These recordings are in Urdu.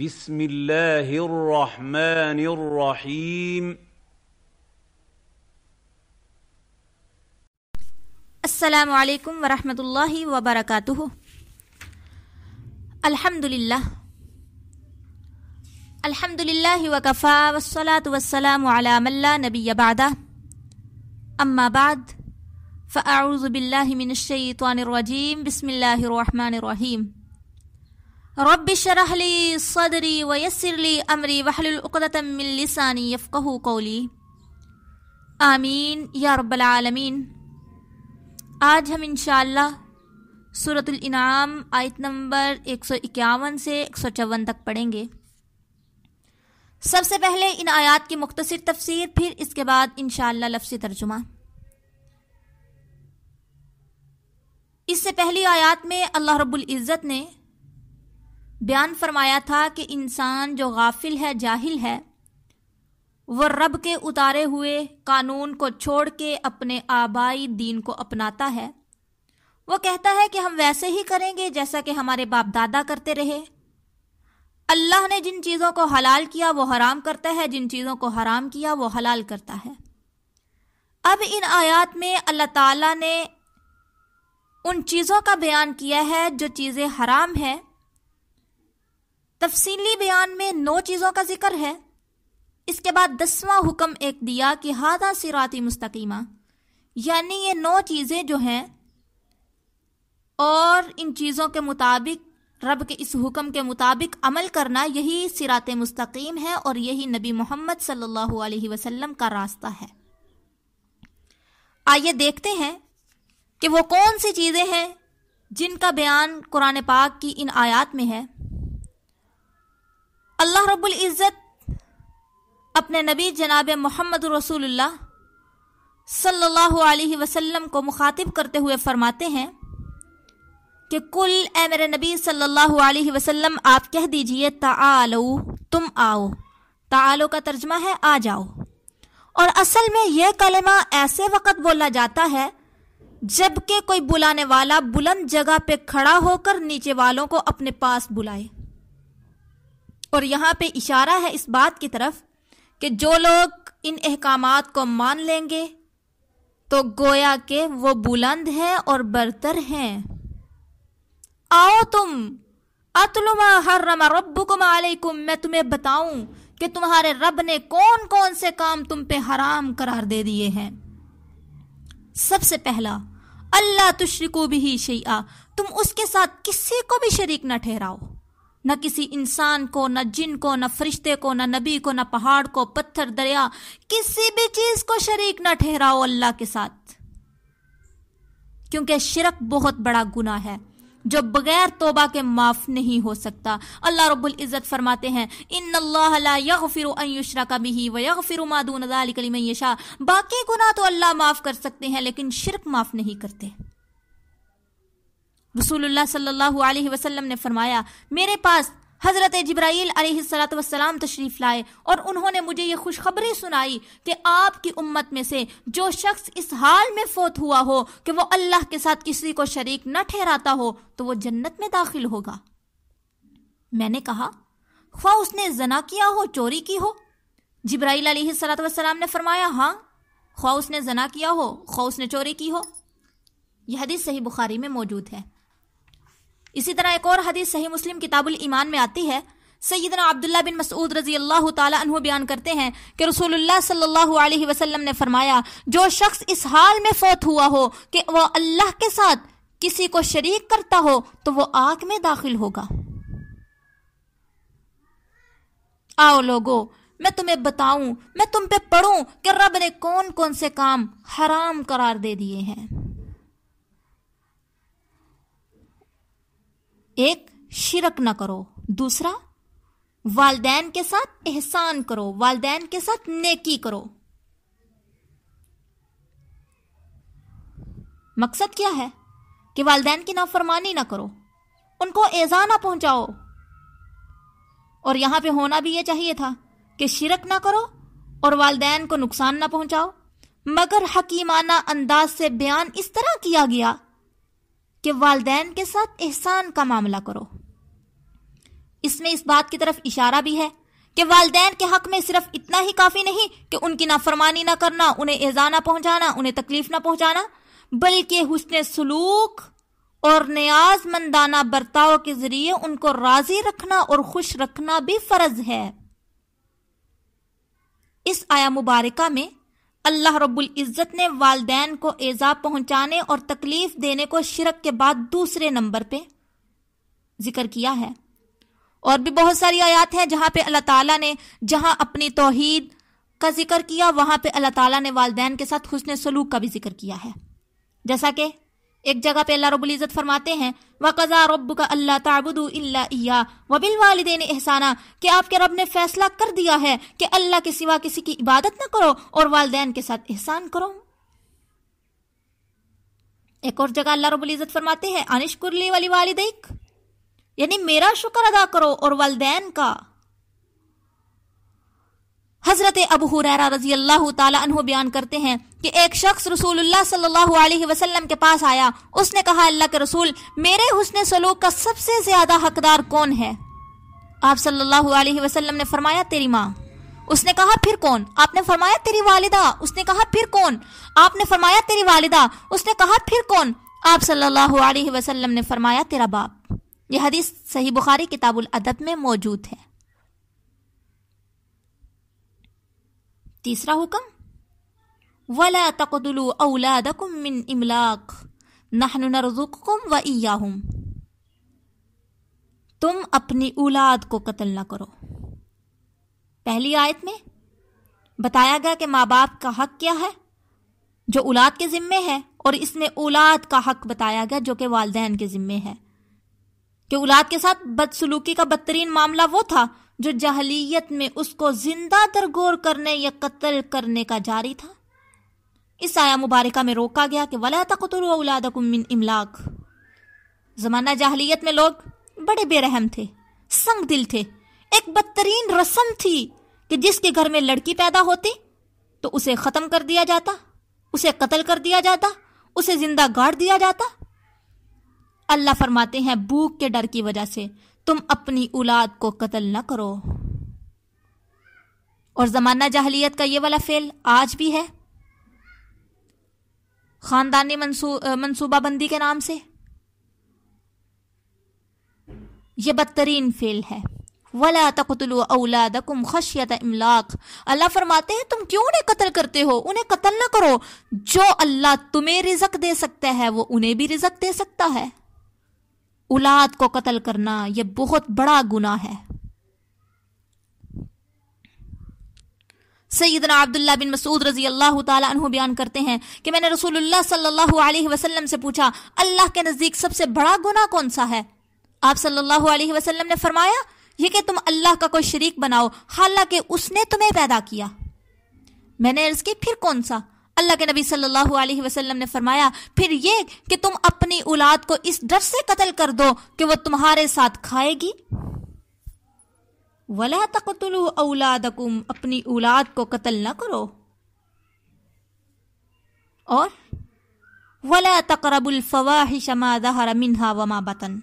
بسم الله الرحمن الرحيم السلام علیکم ورحمۃ اللہ وبرکاتہ۔ الحمد للہ الحمد للہ وکفا وسلاۃ وسلام علی ملا نبی بعد اما بعد، فاعوذ باللہ من الشیطان الرجیم، بسم اللہ الرحمن الرحیم۔ رب شرح لی صدری ویسر لی امری وحلل عقدۃ من لسانی یفقہ قولی. آمین یا رب العالمین. آج ہم انشاءاللہ صورت الانعام آیت نمبر ایک سو اکیاون سے ایک سو چون تک پڑھیں گے. سب سے پہلے ان آیات کی مختصر تفسیر، پھر اس کے بعد انشاءاللہ لفظی ترجمہ. اس سے پہلی آیات میں اللہ رب العزت نے بیان فرمایا تھا کہ انسان جو غافل ہے، جاہل ہے، وہ رب کے اتارے ہوئے قانون کو چھوڑ کے اپنے آبائی دین کو اپناتا ہے۔ وہ کہتا ہے کہ ہم ویسے ہی کریں گے جیسا کہ ہمارے باپ دادا کرتے رہے۔ اللہ نے جن چیزوں کو حلال کیا، وہ حرام کرتا ہے، جن چیزوں کو حرام کیا، وہ حلال کرتا ہے۔ اب ان آیات میں اللہ تعالیٰ نے ان چیزوں کا بیان کیا ہے جو چیزیں حرام ہیں۔ تفصیلی بیان میں نو چیزوں کا ذکر ہے۔ اس کے بعد دسواں حکم ایک دیا کہ ہادہ سراتی مستقیمہ یعنی یہ نو چیزیں جو ہیں اور ان چیزوں کے مطابق، رب کے اس حکم کے مطابق عمل کرنا یہی سرات مستقیم ہے اور یہی نبی محمد صلی اللہ علیہ وسلم کا راستہ ہے۔ آئیے دیکھتے ہیں کہ وہ کون سی چیزیں ہیں جن کا بیان قرآن پاک کی ان آیات میں ہے۔ اللہ رب العزت اپنے نبی جناب محمد رسول اللہ صلی اللہ علیہ وسلم کو مخاطب کرتے ہوئے فرماتے ہیں کہ کل اے میرے نبی صلی اللہ علیہ وسلم، آپ کہہ دیجیے، تعالو، تم آؤ۔ تعالو کا ترجمہ ہے، آ جاؤ۔ اور اصل میں یہ کلمہ ایسے وقت بولا جاتا ہے جبکہ کوئی بلانے والا بلند جگہ پہ کھڑا ہو کر نیچے والوں کو اپنے پاس بلائے۔ اور یہاں پہ اشارہ ہے اس بات کی طرف کہ جو لوگ ان احکامات کو مان لیں گے تو گویا کہ وہ بلند ہیں اور برتر ہیں۔ آؤ تم اتلما حرم ربکم علیکم، میں تمہیں بتاؤں کہ تمہارے رب نے کون کون سے کام تم پہ حرام قرار دے دیے ہیں۔ سب سے پہلا، اللہ تشرکو بھی شیئا، تم اس کے ساتھ کسی کو بھی شریک نہ ٹھہراؤ۔ نہ کسی انسان کو، نہ جن کو، نہ فرشتے کو، نہ نبی کو، نہ پہاڑ کو، پتھر، دریا، کسی بھی چیز کو شریک نہ ٹھہراؤ اللہ کے ساتھ۔ کیونکہ شرک بہت بڑا گناہ ہے، جو بغیر توبہ کے معاف نہیں ہو سکتا۔ اللہ رب العزت فرماتے ہیں، ان اللہ لا یغفر ان یشرک به ویغفر ما دون ذلك لمن یشاء۔ باقی گناہ تو اللہ معاف کر سکتے ہیں، لیکن شرک معاف نہیں کرتے۔ رسول اللہ صلی اللہ علیہ وسلم نے فرمایا، میرے پاس حضرت جبرائیل علیہ السلاۃ وسلام تشریف لائے اور انہوں نے مجھے یہ خوشخبری سنائی کہ آپ کی امت میں سے جو شخص اس حال میں فوت ہوا ہو کہ وہ اللہ کے ساتھ کسی کو شریک نہ ٹھہراتا ہو تو وہ جنت میں داخل ہوگا۔ میں نے کہا، خواہ اس نے زنا کیا ہو، چوری کی ہو؟ جبرائیل علیہ السلاۃ وسلام نے فرمایا ہاں خواہ اس نے زنا کیا ہو، خواہ اس نے چوری کی ہو۔ یہ حدیث صحیح بخاری میں موجود ہے۔ اسی طرح ایک اور حدیث صحیح مسلم کتاب الایمان میں آتی ہے۔ سیدنا عبداللہ بن مسعود رضی اللہ تعالی عنہ بیان کرتے ہیں کہ رسول اللہ صلی اللہ علیہ وسلم نے فرمایا، جو شخص اس حال میں فوت ہوا ہو کہ وہ اللہ کے ساتھ کسی کو شریک کرتا ہو، تو وہ آگ میں داخل ہوگا۔ آؤ لوگو، میں تمہیں بتاؤں، میں تم پہ پڑھوں کہ رب نے کون کون سے کام حرام قرار دے دیے ہیں۔ ایک شرک نہ کرو، دوسرا والدین کے ساتھ احسان کرو، والدین کے ساتھ نیکی کرو۔ مقصد کیا ہے؟ کہ والدین کی نافرمانی نہ کرو، ان کو ایزا نہ پہنچاؤ۔ اور یہاں پہ ہونا بھی یہ چاہیے تھا کہ شرک نہ کرو اور والدین کو نقصان نہ پہنچاؤ، مگر حکیمانہ انداز سے بیان اس طرح کیا گیا کہ والدین کے ساتھ احسان کا معاملہ کرو۔ اس میں اس بات کی طرف اشارہ بھی ہے کہ والدین کے حق میں صرف اتنا ہی کافی نہیں کہ ان کی نافرمانی نہ کرنا، انہیں ایزا نہ پہنچانا، انہیں تکلیف نہ پہنچانا، بلکہ حسن سلوک اور نیاز مندانہ برتاؤ کے ذریعے ان کو راضی رکھنا اور خوش رکھنا بھی فرض ہے۔ اس آیا مبارکہ میں اللہ رب العزت نے والدین کو ایزا پہنچانے اور تکلیف دینے کو شرک کے بعد دوسرے نمبر پہ ذکر کیا ہے۔ اور بھی بہت ساری آیات ہیں جہاں پہ اللہ تعالیٰ نے جہاں اپنی توحید کا ذکر کیا، وہاں پہ اللہ تعالیٰ نے والدین کے ساتھ حسن سلوک کا بھی ذکر کیا ہے۔ جیسا کہ ایک جگہ پہ اللہ رب العزت فرماتے ہیں وقضا رب کا اللہ تعبد اللہ وبل والدین احسانہ کہ آپ کے رب نے فیصلہ کر دیا ہے کہ اللہ کے سوا کسی کی عبادت نہ کرو اور والدین کے ساتھ احسان کرو۔ ایک اور جگہ اللہ رب العزت فرماتے ہیں انش کرلی والی والدیک یعنی میرا شکر ادا کرو اور والدین کا۔ حضرت ابو حریرہ رضی اللہ تعالی عنہ بیان کرتے ہیں کہ ایک شخص رسول اللہ صلی اللہ علیہ وسلم کے پاس آیا۔ اس نے کہا، اللہ کے رسول، میرے حسن سلوک کا سب سے زیادہ حقدار کون ہے؟ آپ صلی اللہ علیہ وسلم نے فرمایا، تیری ماں۔ اس نے کہا، پھر کون؟ آپ نے فرمایا، تیری والدہ۔ اس نے کہا، پھر کون؟ آپ نے فرمایا، تیری والدہ۔ اس نے کہا، پھر کون؟ آپ صلی اللہ علیہ وسلم نے فرمایا، تیرا باپ۔ یہ حدیث صحیح بخاری کتاب الادب میں موجود ہے۔ تیسرا حکم، ولا تقتلوا اولادکم من املاق نحن نرزقکم و ایاہم تم اپنی اولاد کو قتل نہ کرو۔ پہلی آیت میں بتایا گیا کہ ماں باپ کا حق کیا ہے، جو اولاد کے ذمے ہے، اور اس میں اولاد کا حق بتایا گیا، جو کہ والدین کے ذمے ہے۔ کہ اولاد کے ساتھ بدسلوکی کا بدترین معاملہ وہ تھا جو جہلیت میں اس کو زندہ درگور کرنے یا قتل کرنے کا جاری تھا۔ اس آیا مبارکہ میں روکا گیا کہ ولا تقتلوا اولادکم من املاک زمانہ جاہلیت میں لوگ بڑے بے رحم تھے، سنگ دل تھے۔ ایک بدترین رسم تھی کہ جس کے گھر میں لڑکی پیدا ہوتی تو اسے ختم کر دیا جاتا، اسے قتل کر دیا جاتا، اسے زندہ گاڑ دیا جاتا۔ اللہ فرماتے ہیں بھوک کے ڈر کی وجہ سے۔ تم اپنی اولاد کو قتل نہ کرو۔ اور زمانہ جاہلیت کا یہ والا فعل آج بھی ہے۔ خاندانی منصوبہ بندی کے نام سے۔ یہ بدترین فعل ہے۔ ولا تقتلوا اولادکم خشیت املاق اللہ فرماتے ہیں، تم کیوں انہیں قتل کرتے ہو؟ انہیں قتل نہ کرو۔ جو اللہ تمہیں رزق دے سکتا ہے، وہ انہیں بھی رزق دے سکتا ہے۔ اولاد کو قتل کرنا یہ بہت بڑا گنا ہے۔ سیدنا عبداللہ بن مسعود رضی اللہ تعالیٰ عنہ بیان کرتے ہیں کہ میں نے رسول اللہ صلی اللہ علیہ وسلم سے پوچھا، اللہ کے نزدیک سب سے بڑا گنا کون سا ہے؟ آپ صلی اللہ علیہ وسلم نے فرمایا، یہ کہ تم اللہ کا کوئی شریک بناؤ، حالانکہ اس نے تمہیں پیدا کیا۔ میں نے عرض کی، پھر کون سا؟ اللہ کے نبی صلی اللہ علیہ وسلم نے فرمایا، پھر یہ کہ تم اپنی اولاد کو اس ڈر سے قتل کر دو کہ وہ تمہارے ساتھ کھائے گی۔ ولا تقتلوا اولادکم اپنی اولاد کو قتل نہ کرو۔ اور، ولا تقرب الفواحش ما ظهر منها وما بطن۔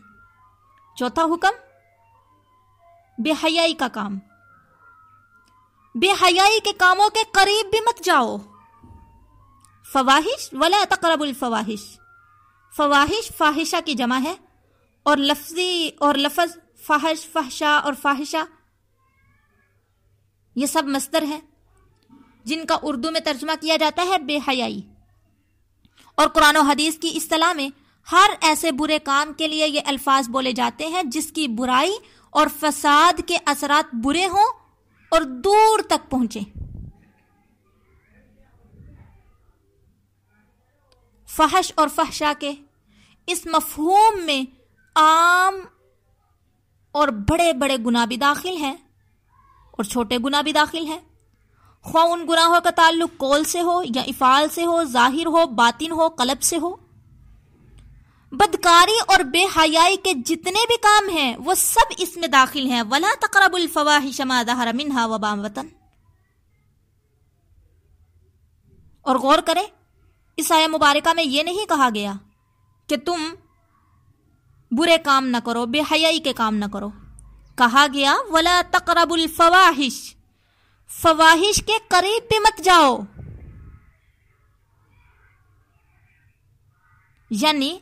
چوتھا حکم، بے حیائی کا کام۔ بے حیائی کے کاموں کے قریب بھی مت جاؤ۔ فواہش، ولا تقرب الفواہش۔ فواہش فاحشہ کی جمع ہے، اور لفظی اور لفظ فحش فحشا اور فاحشہ یہ سب مصدر ہیں، جن کا اردو میں ترجمہ کیا جاتا ہے بے حیائی۔ اور قرآن و حدیث کی اصطلاح میں ہر ایسے برے کام کے لیے یہ الفاظ بولے جاتے ہیں جس کی برائی اور فساد کے اثرات برے ہوں اور دور تک پہنچیں۔ فحش اور فحشا کے۔ اس مفہوم میں عام اور بڑے بڑے گناہ بھی داخل ہیں اور چھوٹے گناہ بھی داخل ہیں۔ خواہ ان گناہوں کا تعلق کول سے ہو یا افعال سے ہو، ظاہر ہو، باطن ہو، قلب سے ہو۔ بدکاری اور بے حیائی کے جتنے بھی کام ہیں، وہ سب اس میں داخل ہیں۔ ولا تقرب الفواحش ما ظهر منها وبام وطن اور غور کریں اس آیا مبارکہ میں یہ نہیں کہا گیا کہ تم برے کام نہ کرو، بے حیائی کے کام نہ کرو۔ کہا گیا، ولا تقرب الفواہش فواہش کے قریب بھی مت جاؤ۔ یعنی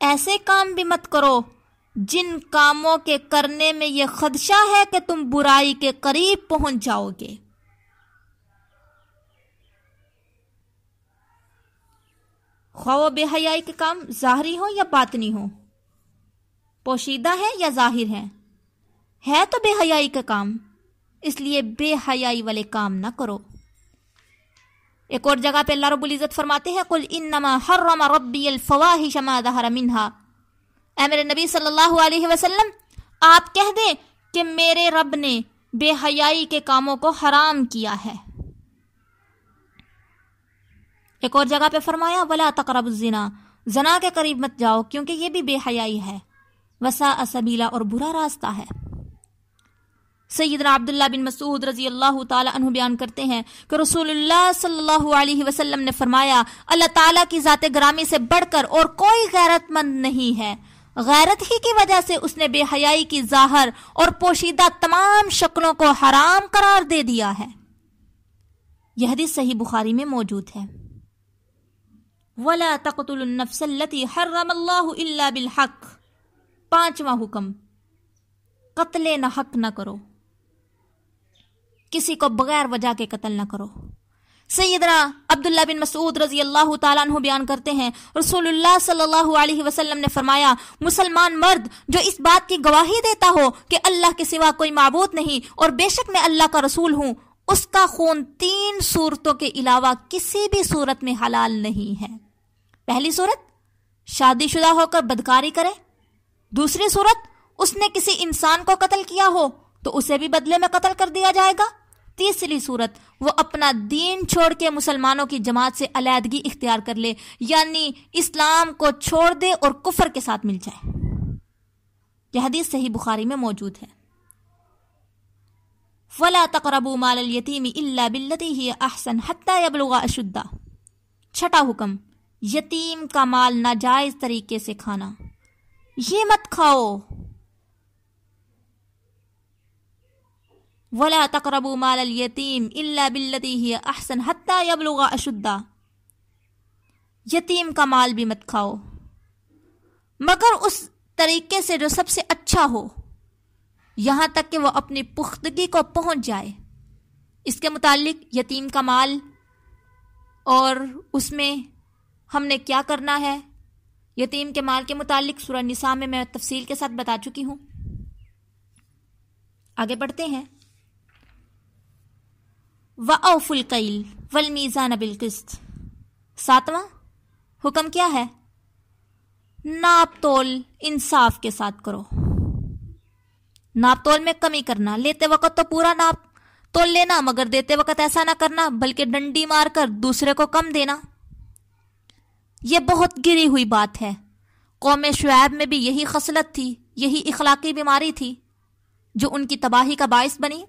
ایسے کام بھی مت کرو جن کاموں کے کرنے میں یہ خدشہ ہے کہ تم برائی کے قریب پہنچ جاؤ گے۔ خواہ بے حیائی کے کام ظاہری ہو یا باطنی ہو پوشیدہ ہے یا ظاہر ہے؟ ہے تو بے حیائی کا کام، اس لیے بے حیائی والے کام نہ کرو۔ ایک اور جگہ پہ اللہ رب العزت فرماتے ہیں کل انما حرم ربی الفواحش ما ظہر منہا۔ اے میرے نبی صلی اللہ علیہ وسلم، آپ کہہ دیں کہ میرے رب نے بے حیائی کے کاموں کو حرام کیا ہے۔ ایک اور جگہ پہ فرمایا، ولا تقرب الزنا۔ زنا کے قریب مت جاؤ، کیونکہ یہ بھی بے حیائی ہے۔ وسا اسبیلا اور برا راستہ ہے۔ سیدنا عبداللہ بن مسعود رضی اللہ تعالی عنہ بیان کرتے ہیں کہ رسول اللہ صلی اللہ علیہ وسلم نے فرمایا، اللہ تعالیٰ کی ذات گرامی سے بڑھ کر اور کوئی غیرت مند نہیں ہے۔ غیرت ہی کی وجہ سے اس نے بے حیائی کی ظاہر اور پوشیدہ تمام شکلوں کو حرام قرار دے دیا ہے۔ یہ حدیث صحیح بخاری میں موجود ہے۔ ولا تقتل النفس التي حرم اللہ الا بالحق. پانچواں حکم، قتل نہ حق نہ کرو۔ کسی کو بغیر وجہ کے قتل نہ کرو۔ سیدنا عبداللہ بن مسعود رضی اللہ تعالیٰ عنہ بیان کرتے ہیں، رسول اللہ صلی اللہ علیہ وسلم نے فرمایا، مسلمان مرد جو اس بات کی گواہی دیتا ہو کہ اللہ کے سوا کوئی معبود نہیں اور بے شک میں اللہ کا رسول ہوں اس کا خون تین صورتوں کے علاوہ کسی بھی صورت میں حلال نہیں ہے۔ پہلی صورت، شادی شدہ ہو کر بدکاری کرے۔ دوسری صورت، اس نے کسی انسان کو قتل کیا ہو تو اسے بھی بدلے میں قتل کر دیا جائے گا۔ تیسری صورت، وہ اپنا دین چھوڑ کے مسلمانوں کی جماعت سے علیحدگی اختیار کر لے یعنی اسلام کو چھوڑ دے اور کفر کے ساتھ مل جائے۔ یہ حدیث صحیح بخاری میں موجود ہے۔ فلا تقربوا مال الیتیم الا بالتي هي احسن حتى يبلغ اشدہ چھٹا حکم، یتیم کا مال ناجائز طریقے سے کھانا۔ یہ مت کھاؤ۔ ولا تقربوا مال اليتيم الا بالتي هي احسن حتى يبلغ اشدہ یتیم کا مال بھی مت کھاؤ۔ مگر اس طریقے سے جو سب سے اچھا ہو۔ یہاں تک کہ وہ اپنی پختگی کو پہنچ جائے۔ اس کے متعلق یتیم کا مال اور اس میں ہم نے کیا کرنا ہے؟ یتیم کے مال کے متعلق سورہ نساء میں میں تفصیل کے ساتھ بتا چکی ہوں۔ آگے بڑھتے ہیں۔ و اوف القیل ولمیزان بالقسط۔ ساتواں، حکم کیا ہے؟ ناپ تول انصاف کے ساتھ کرو۔ ناپ تول میں کمی کرنا، لیتے وقت تو پورا ناپ تول لینا، مگر دیتے وقت ایسا نہ کرنا، بلکہ ڈنڈی مار کر دوسرے کو کم دینا۔ یہ بہت گری ہوئی بات ہے۔ قوم شعیب میں بھی یہی خصلت تھی، یہی اخلاقی بیماری تھی جو ان کی تباہی کا باعث بنی۔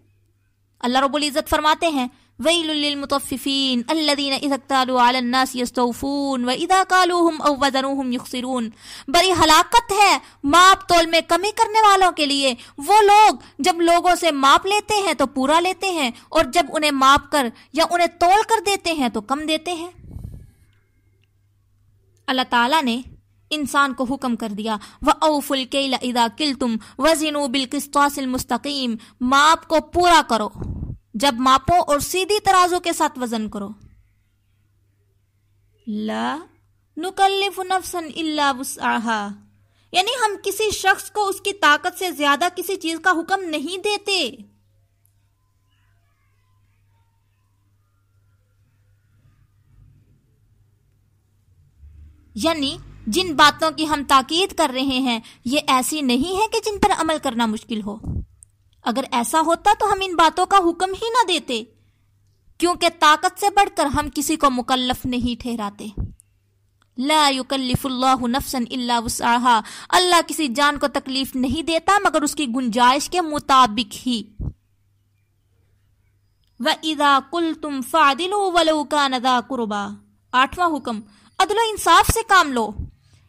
اللہ رب العزت فرماتے ہیں ویل للمطففین الذین اذا اکتالوا علی الناس یستوفون و اذا کالوہم او وزنوہم یخسرون بڑی ہلاکت ہے ماپ تول میں کمی کرنے والوں کے لیے۔ وہ لوگ جب لوگوں سے ماپ لیتے ہیں تو پورا لیتے ہیں اور جب انہیں ماپ کر یا انہیں تول کر دیتے ہیں تو کم دیتے ہیں۔ اللہ تعالیٰ نے انسان کو حکم کر دیا۔ وہ اوف الکیل ادا کل تم وزن بالقسطاس المستقیم ماپ کو پورا کرو۔ جب ماپو اور سیدھی ترازو کے ساتھ وزن کرو۔ لا نکلف نفسا الا وسعها یعنی ہم کسی شخص کو اس کی طاقت سے زیادہ کسی چیز کا حکم نہیں دیتے۔ یعنی جن باتوں کی ہم تاکید کر رہے ہیں، یہ ایسی نہیں ہے کہ جن پر عمل کرنا مشکل ہو۔ اگر ایسا ہوتا تو ہم ان باتوں کا حکم ہی نہ دیتے۔ کیونکہ طاقت سے بڑھ کر ہم کسی کو مکلف نہیں ٹھہراتے۔ لا یکلف اللہ نفسا الا وسعها اللہ کسی جان کو تکلیف نہیں دیتا، مگر اس کی گنجائش کے مطابق ہی۔ وَإِذَا قُلْتُمْ فَعْدِلُوا وَلَوْ كَانَ ذَا قُرْبَا آٹھواں حکم، عدل و انصاف سے کام لو۔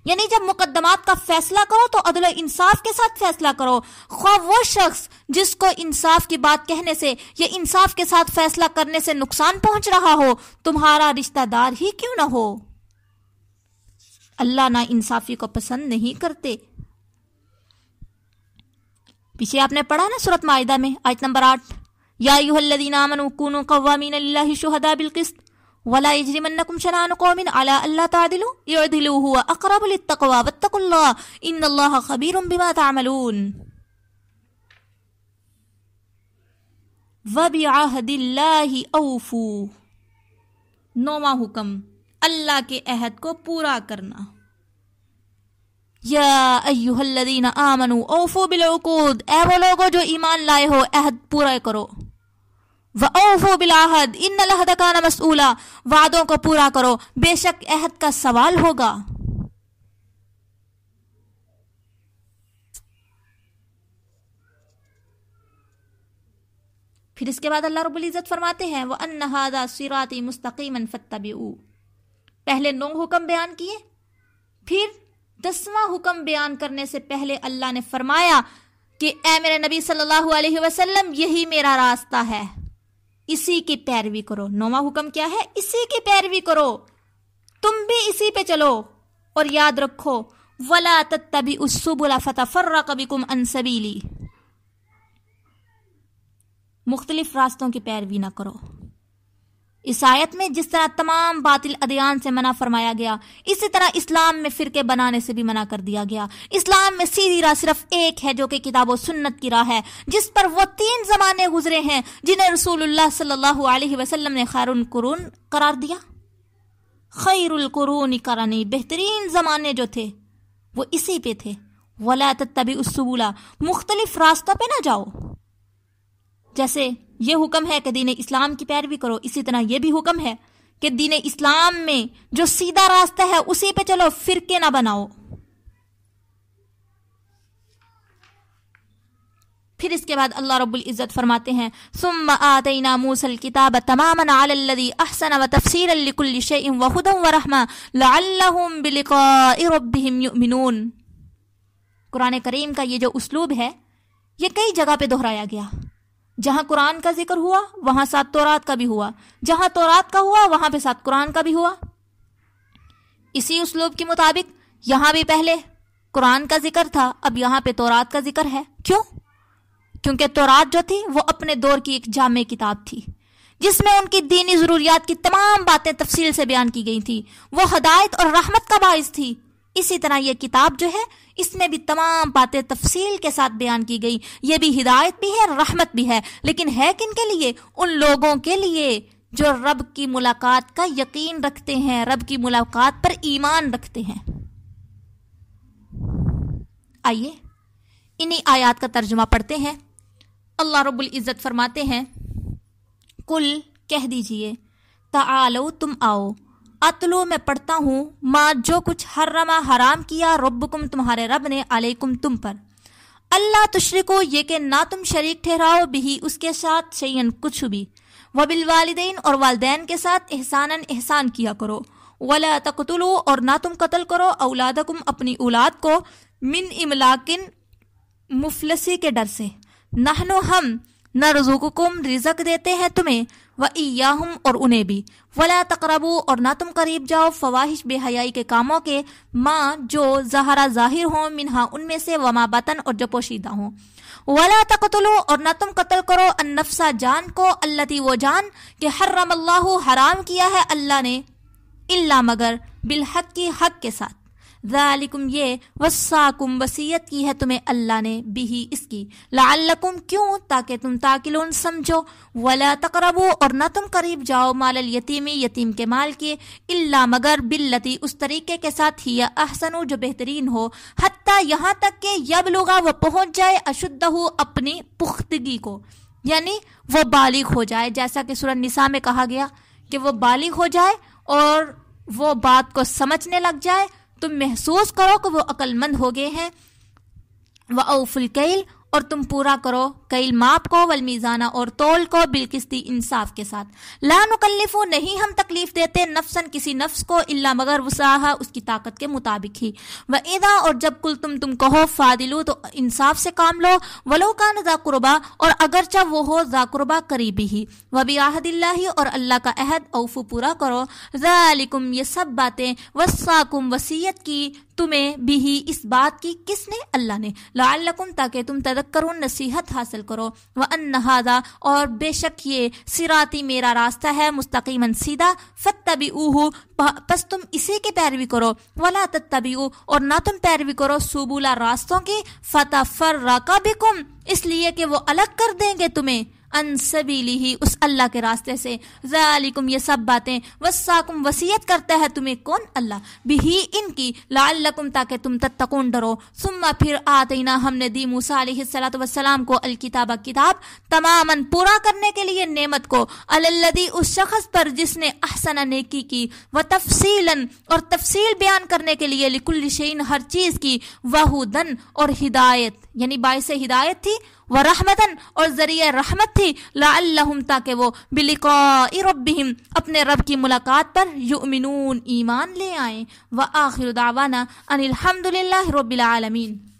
یعنی جب مقدمات کا فیصلہ کرو تو عدل و انصاف کے ساتھ فیصلہ کرو۔ خواہ وہ شخص جس کو انصاف کی بات کہنے سے یا انصاف کے ساتھ فیصلہ کرنے سے نقصان پہنچ رہا ہو، تمہارا رشتہ دار ہی کیوں نہ ہو؟ اللہ نہ انصافی کو پسند نہیں کرتے۔ پیچھے آپ نے پڑھا نا صورت معاہدہ میں، آیت نمبر آٹھ۔ یا ایوہ قوامین للہ شہداء بالقسط۔ ولا يجرمنكم شنان قوم على الا تعدلوا يعدلوا هو اقرب للتقوى واتقوا الله ان الله خبير بما تعملون. وبعهد الله اوفوا نوما حکم، اللہ کے عہد کو پورا کرنا. یا ایوہ الذین آمنوا، اوفوا بالعقود. اے وہ لوگو جو ایمان لائے ہو، عہد پورا کرو. وَأَوْفُوا بِالْعَهَدِ إِنَّ الْعَهْدَ كَانَ مَسْئُولًا وعدوں کو پورا کرو۔ بے شک عہد کا سوال ہوگا۔ پھر اس کے بعد اللہ رب العزت فرماتے ہیں، وَأَنَّ هَذَا صِرَاطِ مُسْتَقِيمًا فَاتَّبِعُوا پہلے نو حکم بیان کیے، پھر دسواں حکم بیان کرنے سے پہلے اللہ نے فرمایا کہ، اے میرے نبی صلی اللہ علیہ وسلم، یہی میرا راستہ ہے۔ اسی کی پیروی کرو۔ نواں حکم کیا ہے؟ اسی کی پیروی کرو۔ تم بھی اسی پہ چلو۔ اور یاد رکھو، ولا تتبی السبل فتفرق بكم عن سبیلی مختلف راستوں کی پیروی نہ کرو۔ اس آیت میں جس طرح تمام باطل ادیان سے منع فرمایا گیا، اسی طرح اسلام میں فرقے بنانے سے بھی منع کر دیا گیا۔ اسلام میں سیدھی راہ صرف ایک ہے جو کہ کتاب و سنت کی راہ ہے، جس پر وہ تین زمانے گزرے ہیں جنہیں رسول اللہ صلی اللہ علیہ وسلم نے خیر القرون قرار دیا۔ خیر القرون کرانی بہترین زمانے جو تھے، وہ اسی پہ تھے۔ ولا تبی اسبولا مختلف راستوں پہ نہ جاؤ۔ جیسے یہ حکم ہے کہ دین اسلام کی پیروی کرو۔ اسی طرح یہ بھی حکم ہے کہ دین اسلام میں جو سیدھا راستہ ہے، اسی پہ چلو، فرقے نہ بناؤ۔ پھر اس کے بعد اللہ رب العزت فرماتے ہیں، ثم آتینا موسى الكتاب تماما على الذي احسن وتفسيرا لكل شيء وهدى ورحمة لعلهم بلقاء ربهم يؤمنون قرآن کریم کا یہ جو اسلوب ہے، یہ کئی جگہ پہ دہرایا گیا۔ جہاں قرآن کا ذکر ہوا، وہاں ساتھ تورات کا بھی ہوا۔ جہاں تورات کا ہوا، وہاں پہ ساتھ قرآن کا بھی ہوا۔ اسی اسلوب کے مطابق یہاں بھی پہلے قرآن کا ذکر تھا، اب یہاں پہ تورات کا ذکر ہے۔ کیوں؟ کیونکہ تورات جو تھی، وہ اپنے دور کی ایک جامع کتاب تھی، جس میں ان کی دینی ضروریات کی تمام باتیں تفصیل سے بیان کی گئی تھی وہ ہدایت اور رحمت کا باعث تھی۔ اسی طرح یہ کتاب جو ہے، اس میں بھی تمام باتیں تفصیل کے ساتھ بیان کی گئی۔ یہ بھی ہدایت بھی ہے، رحمت بھی ہے۔ لیکن ہے کن کے لیے؟ ان لوگوں کے لیے جو رب کی ملاقات کا یقین رکھتے ہیں، رب کی ملاقات پر ایمان رکھتے ہیں۔ آئیے، انہی آیات کا ترجمہ پڑھتے ہیں۔ اللہ رب العزت فرماتے ہیں کل کہہ دیجیے، تعالو تم آؤ۔ اتلو میں پڑھتا ہوں، ماں جو کچھ حرما حرام کیا ربکم تمہارے رب نے علیکم تم پر۔ اللہ تشرکو، یہ کہ نہ تم شریک ٹھہراؤ بھی اس کے ساتھ شیئن کچھ بھی۔ و بالوالدین اور والدین کے ساتھ احسان احسان کیا کرو۔ ولا تقتلو اور نہ تم قتل کرو۔ اولادکم اپنی اولاد کو من املاکن مفلسی کے ڈر سے۔ نہنو ہم، نہ رزقکم رزق دیتے ہیں تمہیں۔ و ایاہم اور انہیں بھی۔ ولا تقربو اور نہ تم قریب جاؤ فواہش بے حیائی کے کاموں کے ماں جو زہرا ظاہر ہوں، منہا ان میں سے، وما بطن اور جو پوشیدہ ہوں۔ ولا تقتلو اور نہ تم قتل کرو النفسا جان کو اللہ وہ جان کہ حرم اللہ، حرام کیا ہے اللہ نے اللہ مگر بالحق کی حق کے ساتھ۔ ذالکم یہ وساکم وسیعت کی ہے تمہیں اللہ نے بھی اس کی۔ لعلکم کیوں؟ تاکہ تم تاکلون سمجھو۔ ولا تقربو اور نہ تم قریب جاؤ مال الیتیمی، یتیم کے مال کے اللہ مگر باللتی، اس طریقے کے ساتھ ہی احسن، جو بہترین ہو۔ حتیٰ یہاں تک کہ یبلغا وہ پہنچ جائے اشدہ اپنی پختگی کو۔ یعنی وہ بالغ ہو جائے، جیسا کہ سورہ نساء میں کہا گیا کہ وہ بالغ ہو جائے اور وہ بات کو سمجھنے لگ جائے۔ تم محسوس کرو کہ وہ عقل مند ہو گئے ہیں۔ وہ اوف اور تم پورا کرو۔ کئی ماپ کو والمیزانہ اور تول کو بالکستی انصاف کے ساتھ۔ لا نکلفو نہیں ہم تکلیف دیتے نفسن کسی نفس کو اللہ مگر وساحا اس کی طاقت کے مطابق ہی۔ و ادا اور جب کل تم تم کہو فادلو تو انصاف سے کام لو۔ ولو کان ذا قربا اور اگرچہ وہ ہو ذا قربا قریبی ہی۔ و بعہد اللہ اور اللہ کا عہد اوفو پورا کرو۔ ذالکم یہ سب باتیں وساکم وصیت کی تمہیں بھی اس بات کی کس نے؟ اللہ نے۔ لعلکم تاکہ تم تذکرون نصیحت حاصل کرو۔ وان انہذا اور بے شک یہ سراتی میرا راستہ ہے مستقیمن سیدھا۔ فتبعوه پس تم اسی کی پیروی کرو۔ ولا تتبعوا، اور نہ تم پیروی کرو سبولا راستوں کی فتفرق بكم، اس لیے کہ وہ الگ کر دیں گے تمہیں۔ ان سبیلی ہی اس اللہ کے راستے سے۔ ذالکم، یہ سب باتیں۔ وساکم، وصیت کرتا ہے تمہیں کون اللہ؟ بھی ان کی۔ لعلکم، تاکہ تم تتقون ڈرو۔ ثم پھر آتینا، ہم نے دی موسیٰ علیہ السلام کو الکتاب، کتاب تماما پورا کرنے کے لیے نعمت کو۔ اللذی اس شخص پر جس نے احسن نیکی کی۔ و تفصیلا اور تفصیل بیان کرنے کے لیے لکل شین ہر چیز کی۔ وہودن اور ہدایت۔ یعنی باعث ہدایت تھی۔ وہ رحمتن اور ذریعہ رحمت تھی، لعلہم تاکہ وہ بلقاء ربہم اپنے رب کی ملاقات پر یؤمنون ایمان لے آئیں۔ وآخر دعوانا ان الحمدللہ رب العالمین۔